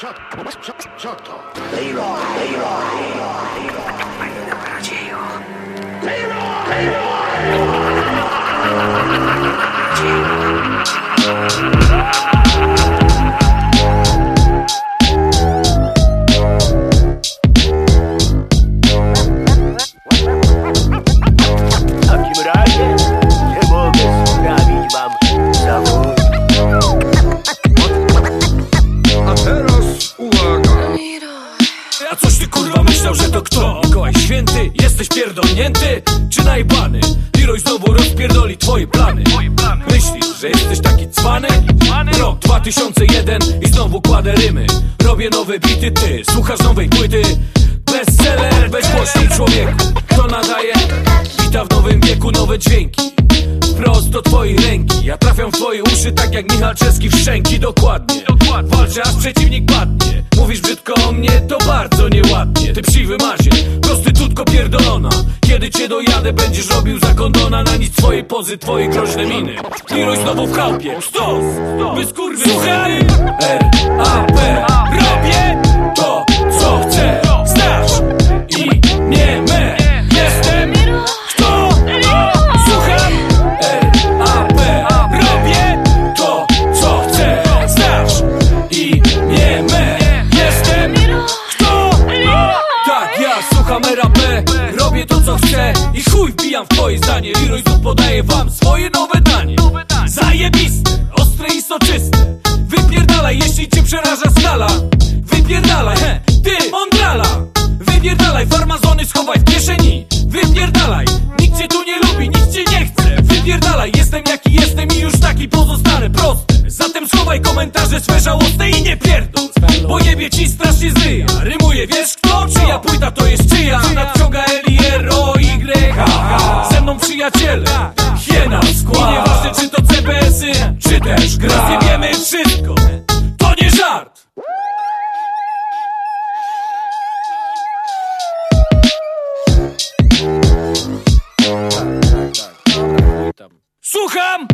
Co, co, co to? W Czy najbany? Leroy znowu rozpierdoli twoje plany. Myślisz, że jesteś taki cwany? Rok 2001 i znowu kładę rymy. Robię nowe bity, ty słuchasz nowej płyty. Bestseller, weź głośniej człowieku. Kto nadaje? Wita w nowym wieku nowe dźwięki. Wprost do twojej ręki. Ja trafiam w twoje uszy tak jak Michał Czeski w szczęki. Dokładnie, walczę aż przeciwnik padnie. Mówisz brzydko o mnie, to bardzo nieładnie. Ty psi wymazie, pierdolona. Kiedy cię dojadę, będziesz robił za kondona. Na nic twojej pozy, twoje groźne miny. Leroy znowu w chałupie, stos, by skurwy Słuchaj, R-A-P Robię to, co chcę. Znasz i nie me. Jestem kto? Słucham. R-A-P Robię to, co chcę. Znasz i nie me. Jestem kto? Tak, ja słucham RAP i chuj wbijam w twoje zdanie Leroy znów podaje wam swoje nowe danie. Zajebiste, ostre i soczyste. Wypierdalaj, jeśli cię przeraża skala. Wypierdalaj, he, ty, mądrala. Wypierdalaj, farmazony schowaj w kieszeni. Wypierdalaj, nikt cię tu nie lubi, nikt cię nie chce. Wypierdalaj, jestem jaki jestem i już taki pozostanę proste Zatem schowaj komentarze swe żałosne i nie pierdol. Bo jebie ci strasznie zryja. Rymuję, wiesz kto? Czyja płyta to jest czyja? Nadciąga mną przyjaciele. Hiena skład I nieważne czy to CBS-y, czy też gra. Zjebiemy wszystko, to nie żart. Słucham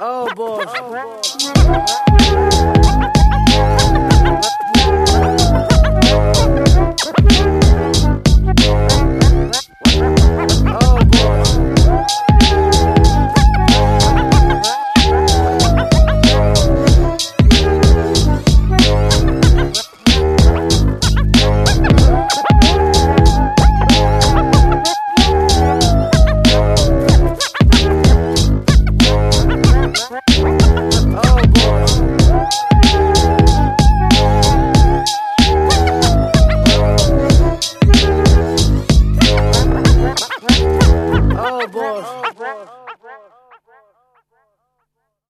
O Boże.